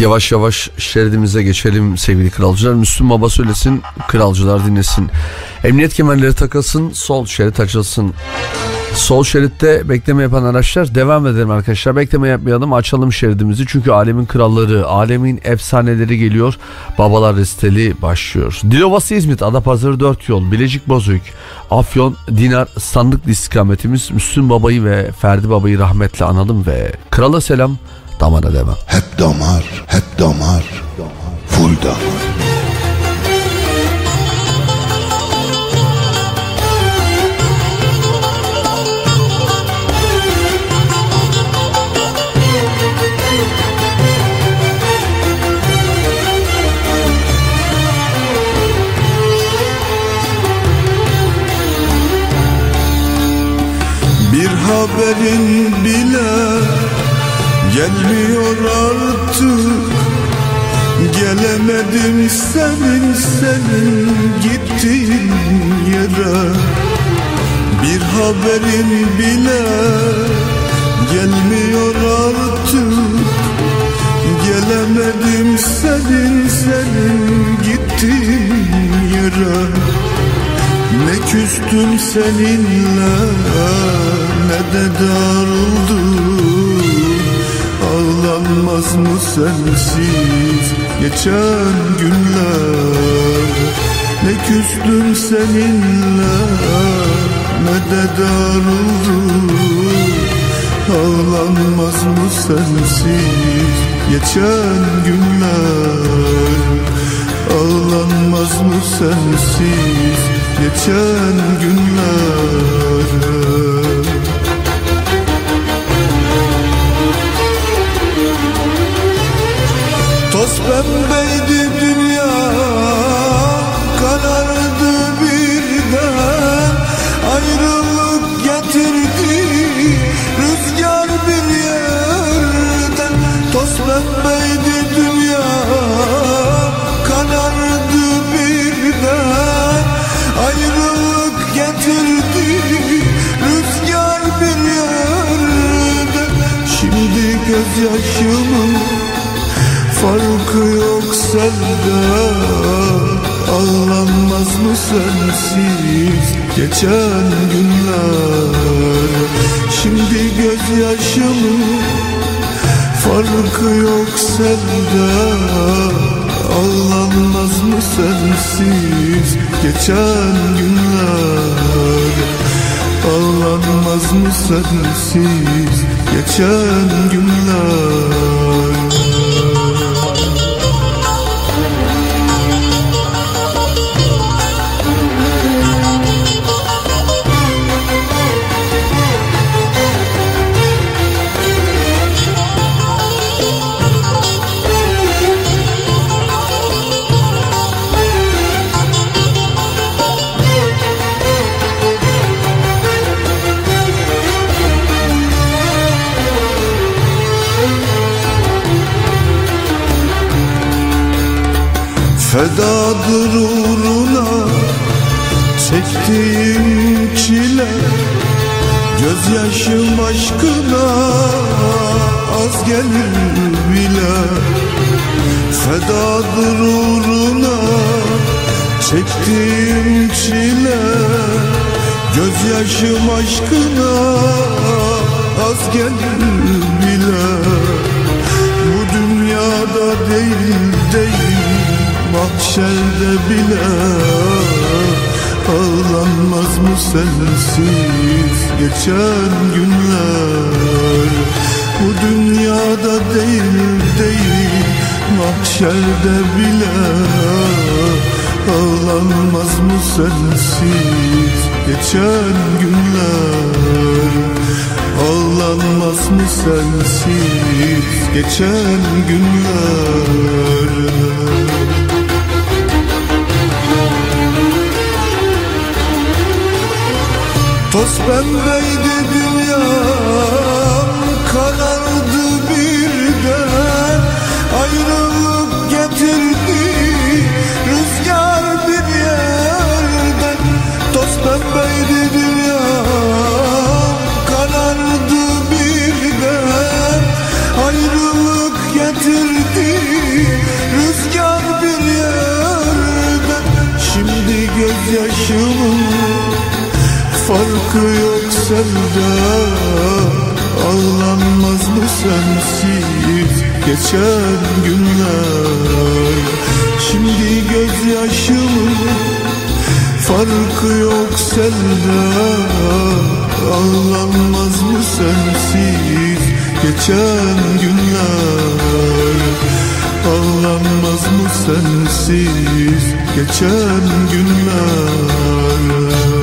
S1: yavaş yavaş şeridimize geçelim sevgili kralcılar. Müslüm Baba söylesin, kralcılar dinlesin. Emniyet kemerleri takılsın, sol şerit açılsın. Sol şeritte bekleme yapan araçlar devam edelim arkadaşlar. Bekleme yapmayalım açalım şeridimizi. Çünkü alemin kralları, alemin efsaneleri geliyor. Babalar Resteli başlıyor. Dilovası İzmit, Adapazarı 4 yol, Bilecik Bozüyük, Afyon, Dinar, Sandıklı istikametimiz Müslüm Baba'yı ve Ferdi Baba'yı rahmetle analım ve krala selam damara devam.
S17: Hep damar, damar, full damar.
S4: Bir haberin bile gelmiyor artık Gelemedim senin senin gittiğin yere. Bir haberin bile gelmiyor artık. Gelemedim senin senin gittiğin yere. Ne küstüm seninle ne de darıldım. Ağlanmaz mı sensiz geçen günler Ne küstüm seninle ne de darıldım Ağlanmaz mı sensiz? Geçen günler Ağlanmaz mı sensiz? Geçen günler Toz Sensiz geçen günler bile Ağlanmaz mı sensiz geçen günler? Bu dünyada değil değil mahşerde bile Ağlanmaz mı sensiz geçen günler? Ağlanmaz mı sensiz geçen günler Toz pembeydi dünyam karardı birden. Ayrılık getirdi rüzgar bir yerden. Toz pembeydi dünyam karardı birden. Ayrılık getirdi Rüzgar bir yerden. Şimdi gözyaşımın Farkı yok sende. Ağlanmaz mı sensiz Geçen günler? Şimdi gözyaşımın Farkı yok sende. Ağlanmaz mı sensiz Geçen günler? Ağlanmaz mı sensiz Geçen günler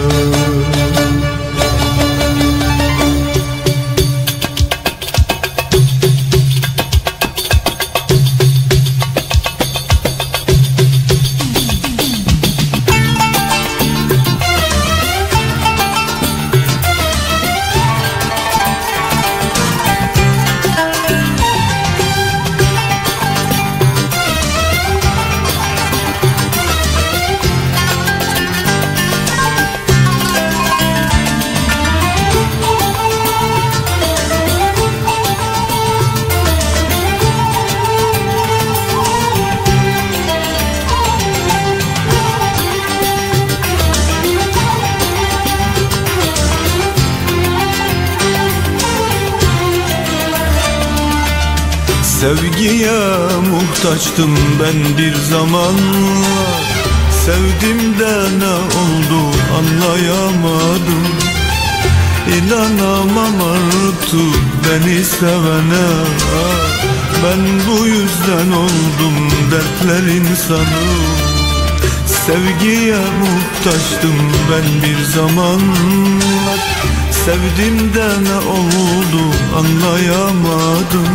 S4: muhtaçtım ben bir zamanlar Sevdim de ne oldu anlayamadım. İnanamam artık beni sevene. Ben bu yüzden oldum dertler insanı. Sevgiye muhtaçtım ben bir zamanlar Sevdim de ne oldu anlayamadım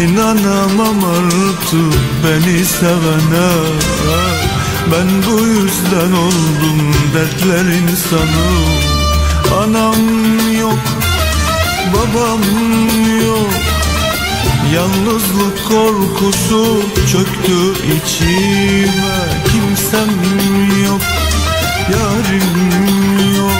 S4: İnanamam artık beni sevene. Ben bu yüzden oldum dertler insanı. Anam yok, babam yok. Yalnızlık korkusu çöktü içime. Kimsem yok, yarim yok.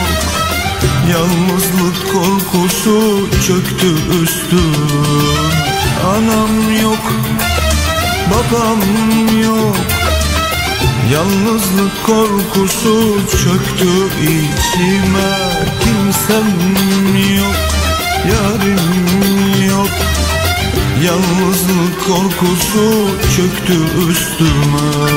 S4: Yalnızlık korkusu çöktü üstüme Anam yok, babam yok. Yalnızlık korkusu çöktü içime. Kimsem yok, yarim yok. Yalnızlık korkusu çöktü üstüme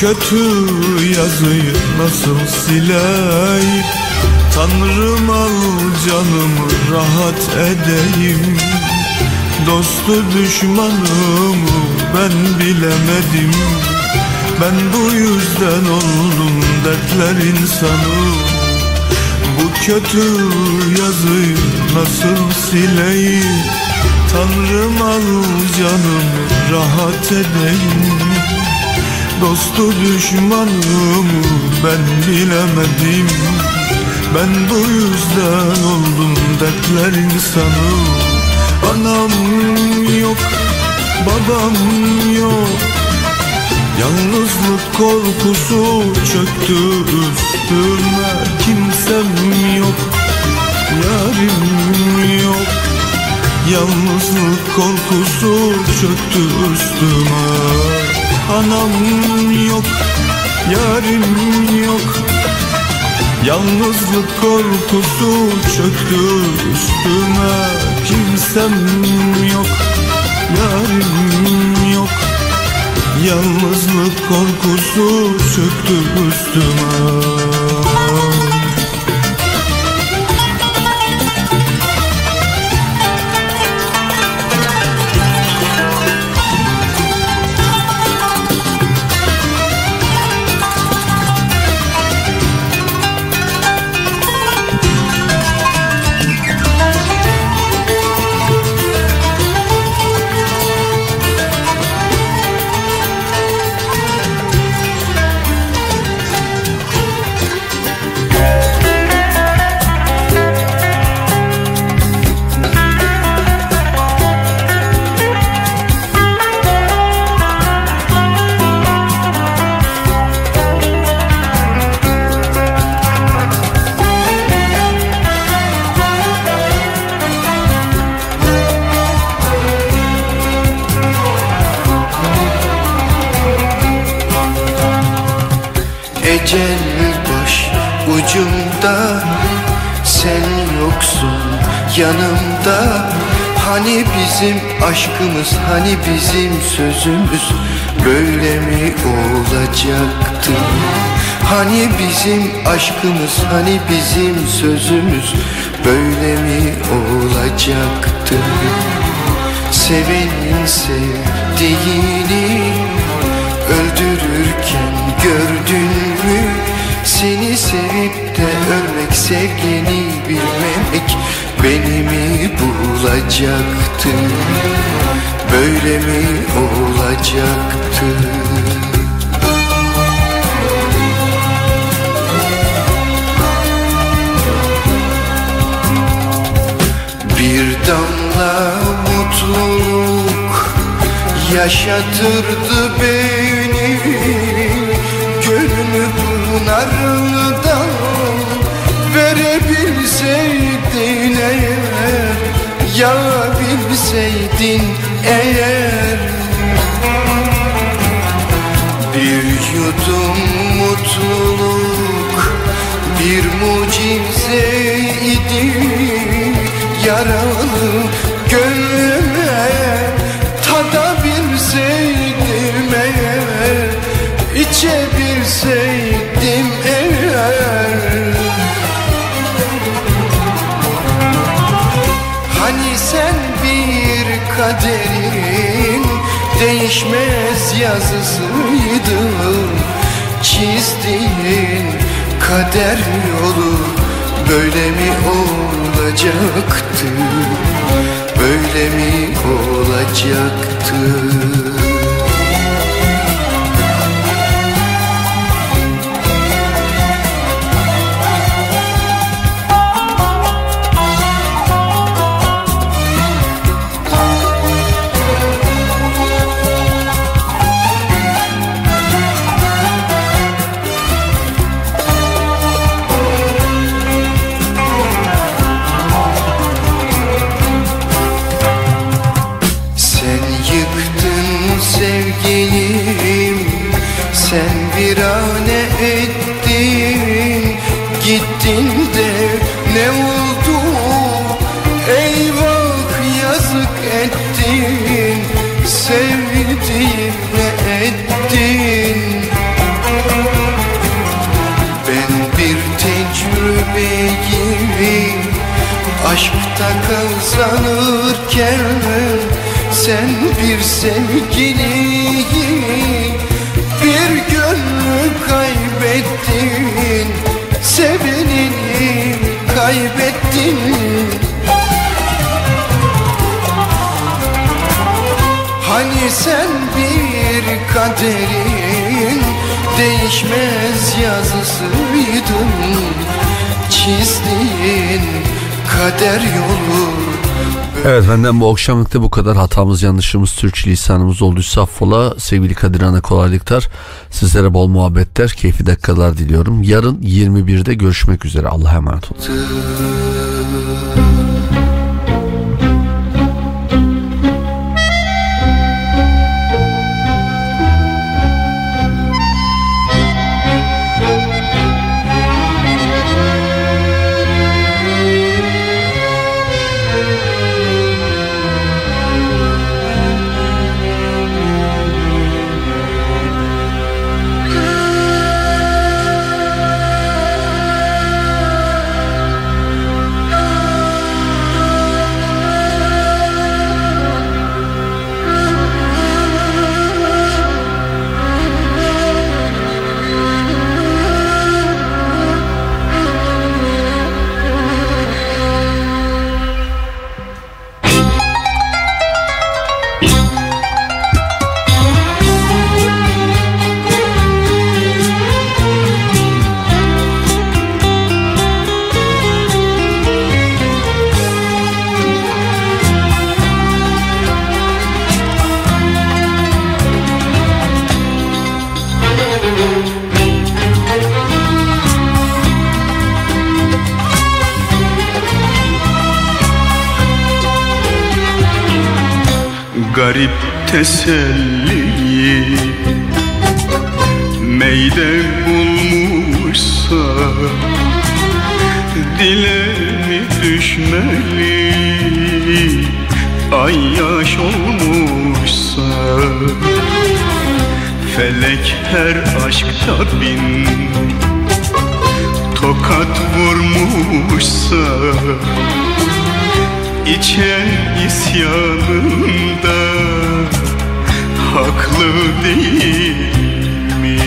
S4: Kötü yazıyı nasıl sileyim? Tanrım al canımı rahat edeyim. Dostu düşmanımı ben bilemedim. Ben bu yüzden oldum dertler insanı. Bu kötü yazıyı nasıl sileyim? Tanrım al canımı rahat edeyim Dostu düşmanımı ben bilemedim. Ben bu yüzden oldum dertler insanı. Anam yok, babam yok. Yalnızlık korkusu çöktü üstüme. Kimsem yok, yarim yok. Yalnızlık korkusu çöktü üstüme Anam yok, yarim yok. Yalnızlık korkusu çöktü üstüme Kimsem yok, yarim yok. Yalnızlık korkusu çöktü üstüme
S3: bizim aşkımız hani bizim sözümüz Böyle mi olacaktı? Hani bizim aşkımız hani bizim sözümüz Böyle mi olacaktı? Sevenin sevdiğini Öldürürken gördün mü? Seni sevip de ölmek Sevgini bilmemek Beni mi bulacaktı Böyle mi olacaktı Bir damla mutluluk yaşatırdı beni. Gönlümü pınarından Ya bilseydin eğer. Bir yudum mutluluk bir mucizeydi Yaralı kaderin değişmez yazısıydın Çizdiğin kader yolu böyle mi olacaktı? Böyle mi olacaktı oldu. Eyvah yazık ettin Sevdiğimle ettin? Ben bir tecrübe gibi Aşkta kazanırken Sen bir sevgiliyi Bir gönlü kaybettin. Sevenini kaybettin. Hani sen bir kaderin Değişmez yazısıydın. Çizdiğin kader yolu
S1: Evet benden bu akşamlıkta bu kadar. Hatamız yanlışımız Türk lisanımız olduysa affola. Sevgili Kadir Ana kolaylıklar sizlere bol muhabbetler keyifli dakikalar diliyorum. Yarın 21'de görüşmek üzere. Allah'a emanet olun
S4: teselliyi Meyde bulmuşsa Dile mi düşmeli? Ay yaş olmuşsa Felek her aşkta bin. Tokat vurmuşsa İçe isyanında haklı değil mi?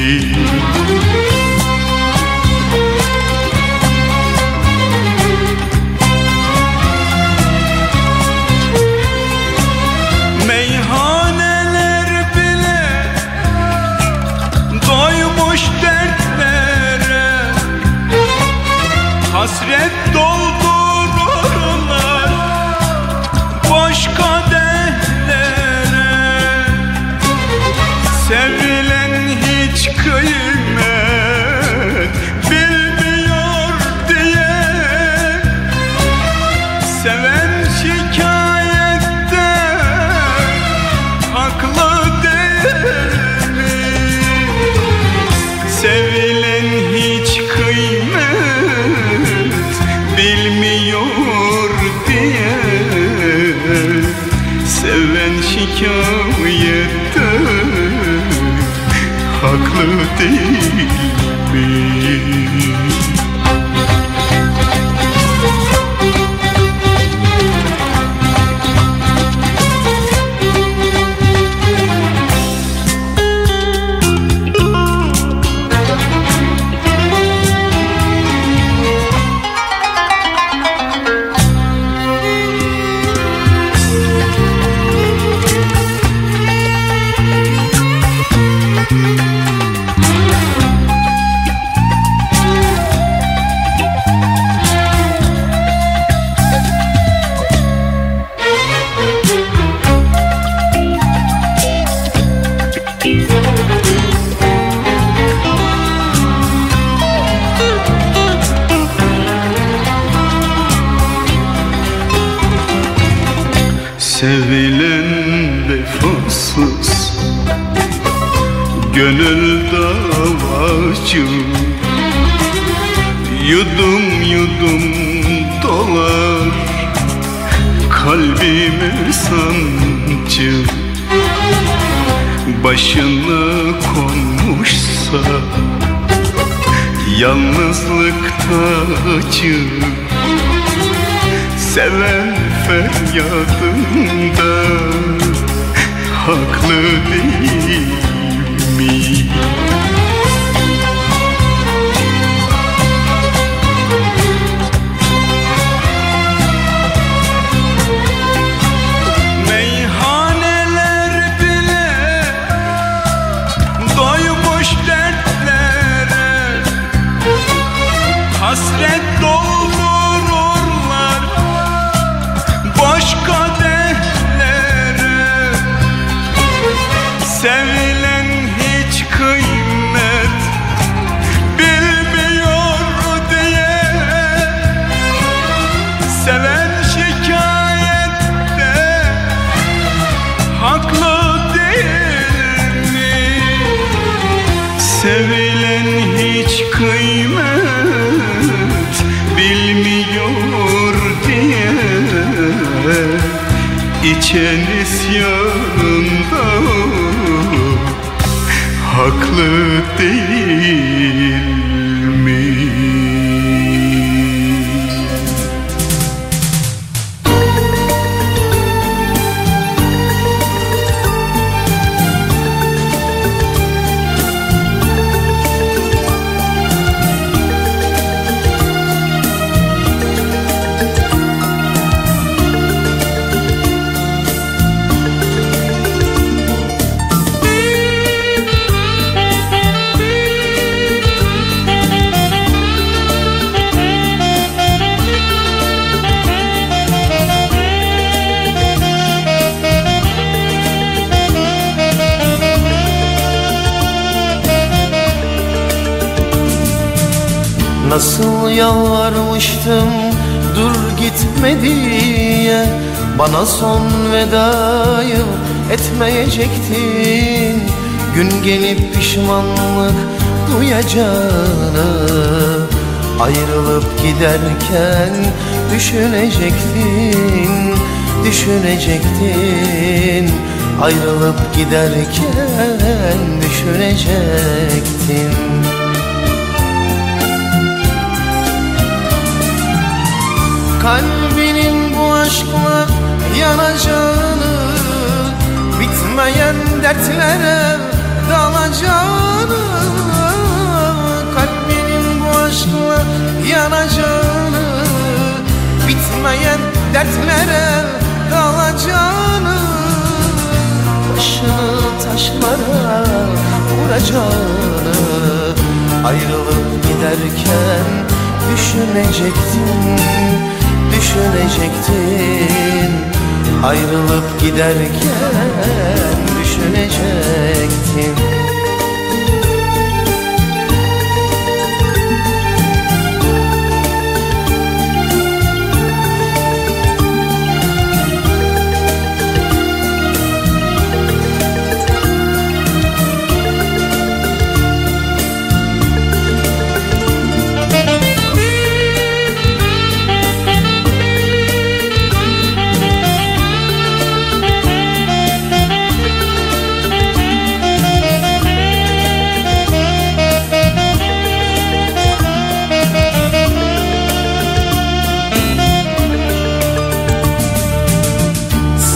S3: see düşünecektin Düşünecektin. Ayrılıp giderken düşünecektin. Kalbinin bu aşkla yanacağını Bitmeyen dertlere dalacağını. Kalbinin bu aşkla yanacağını Bitmeyen dertlere dalacağını Başını taşlara vuracağını Ayrılıp giderken düşünecektin Düşünecektin. Ayrılıp giderken düşünecektin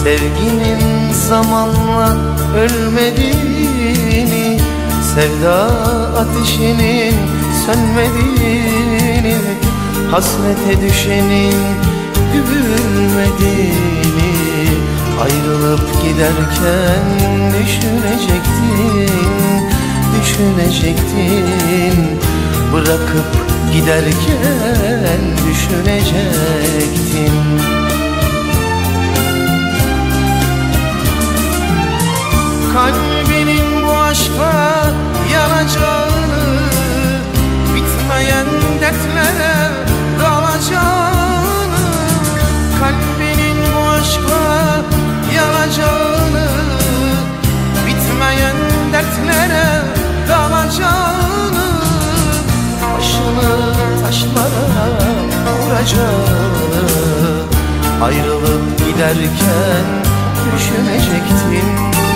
S3: Sevginin zamanla ölmediğini Sevda ateşinin sönmediğini Hasrete düşenin gülmediğini Ayrılıp giderken düşünecektin Düşünecektin. Bırakıp giderken düşünecektin Kalbinin bu aşka yanacağını Bitmeyen dertlere dalacağını Kalbinin bu aşka yanacağını Bitmeyen dertlere dalacağını Başını taşlara vuracağını Ayrılıp giderken düşünecektin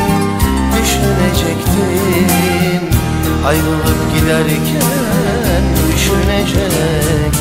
S3: düşünecektin Ayrılıp giderken düşünecektin